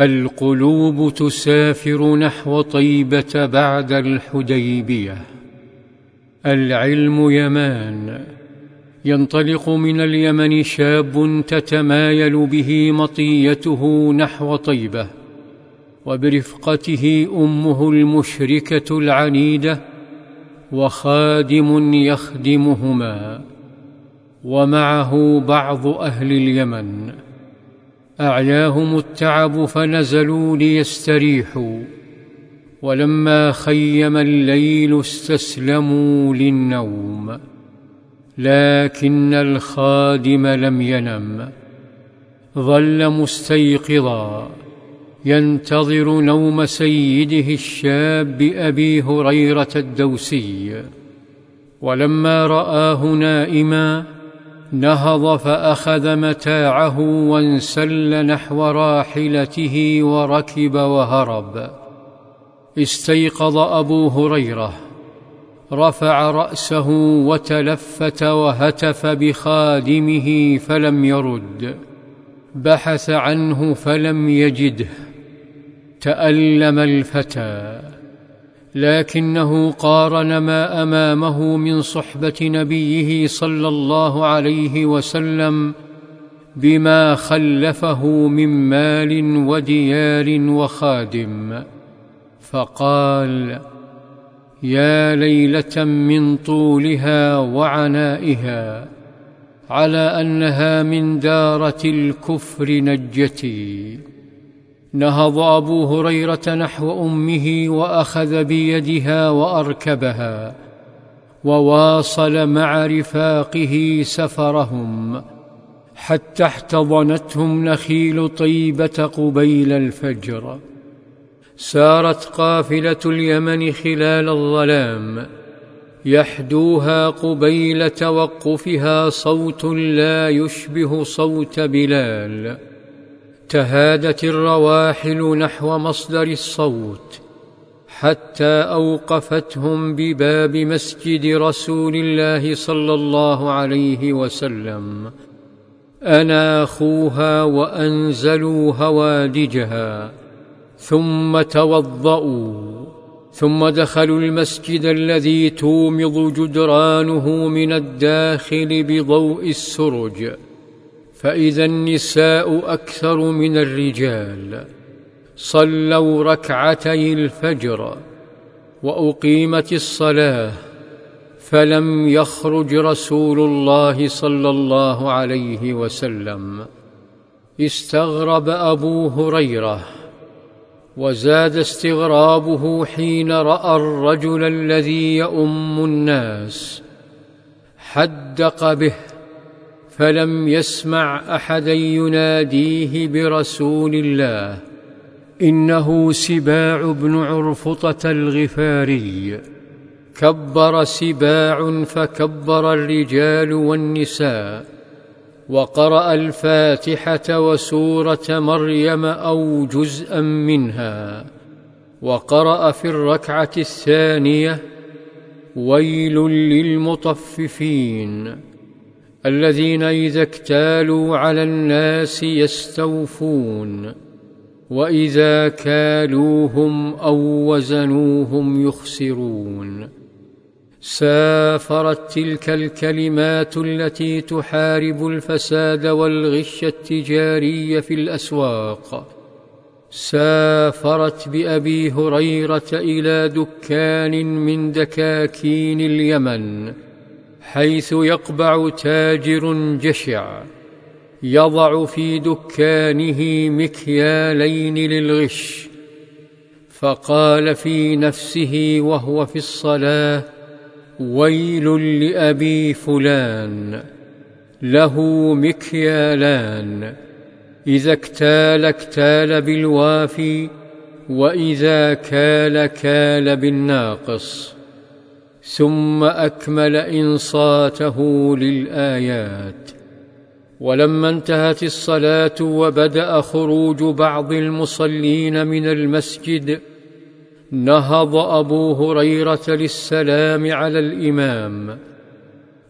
القلوب تسافر نحو طيبة بعد الحديبية. العلم يمان. ينطلق من اليمن شاب تتمايل به مطيته نحو طيبة وبرفقته أمه المشركة العنيدة وخادم يخدمهما ومعه بعض أهل اليمن. اعياهم التعب فنزلوا ليستريحوا. ولما خيم الليل استسلموا للنوم لكن الخادم لم ينم. ظل مستيقظا ينتظر نوم سيده الشاب أبي هريرة الدوسي. ولما رآه نائما نهض فأخذ متاعه وانسل نحو راحلته وركب وهرب. استيقظ أبو هريرة. رفع رأسه وتلفت وهتف بخادمه فلم يرد. بحث عنه فلم يجده. تألم الفتى. لكنه قارن ما أمامه من صحبة نبيه صلى الله عليه وسلم بما خلفه من مال وديار وخادم. فقال يا ليلة من طولها وعنائها على أنها من دارة الكفر نجتي. نهض أبو هريرة نحو أمه وأخذ بيدها وأركبها وواصل مع رفاقه سفرهم حتى احتضنتهم نخيل طيبة قبيل الفجر. سارت قافلة اليمن خلال الظلام. يحدوها قبيل توقفها صوت لا يشبه صوت بلال. تهادت الرواحل نحو مصدر الصوت حتى أوقفتهم بباب مسجد رسول الله صلى الله عليه وسلم. اناخوها وانزلوا هوادجها ثم توضأوا ثم دخلوا المسجد الذي تومض جدرانه من الداخل بضوء السرج. فإذا النساء أكثر من الرجال. صلوا ركعتي الفجر وأقيمت الصلاة فلم يخرج رسول الله صلى الله عليه وسلم. استغرب أبو هريرة وزاد استغرابه حين رأى الرجل الذي يؤم الناس. حدق به. فلم يسمع احدا يناديه برسول الله. إنه سباع بن عرفطة الغفاري. كبر سباع فكبر الرجال والنساء. وقرأ الفاتحة وسورة مريم أو جزءا منها. وقرأ في الركعة الثانية ويل للمطففين الذين إذا اكتالوا على الناس يستوفون وإذا كالوهم أو وزنوهم يخسرون. سافرت تلك الكلمات التي تحارب الفساد والغش التجاري في الأسواق. سافرت بأبي هريرة إلى دكان من دكاكين اليمن حيث يقبع تاجر جشع يضع في دكانه مكيالين للغش. فقال في نفسه وهو في الصلاة ويل لأبي فلان له مكيالان إذا اكتال اكتال بالوافي وإذا كال كال بالناقص. ثم أكمل إنصاته للآيات. ولما انتهت الصلاة وبدأ خروج بعض المصلين من المسجد نهض أبو هريرة للسلام على الإمام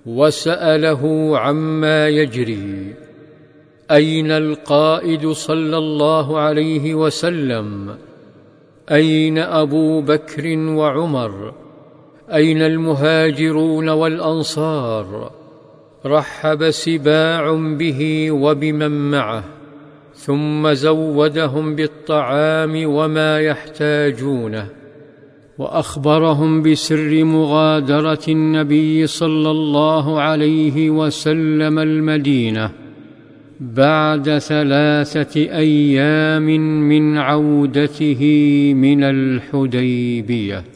وسأله عما يجري. أين القائد صلى الله عليه وسلم؟ أين أبو بكر وعمر؟ أين المهاجرون والأنصار؟ رحب سباع به وبمن معه ثم زودهم بالطعام وما يحتاجونه وأخبرهم بسر مغادرة النبي صلى الله عليه وسلم المدينة بعد ثلاثة أيام من عودته من الحديبية.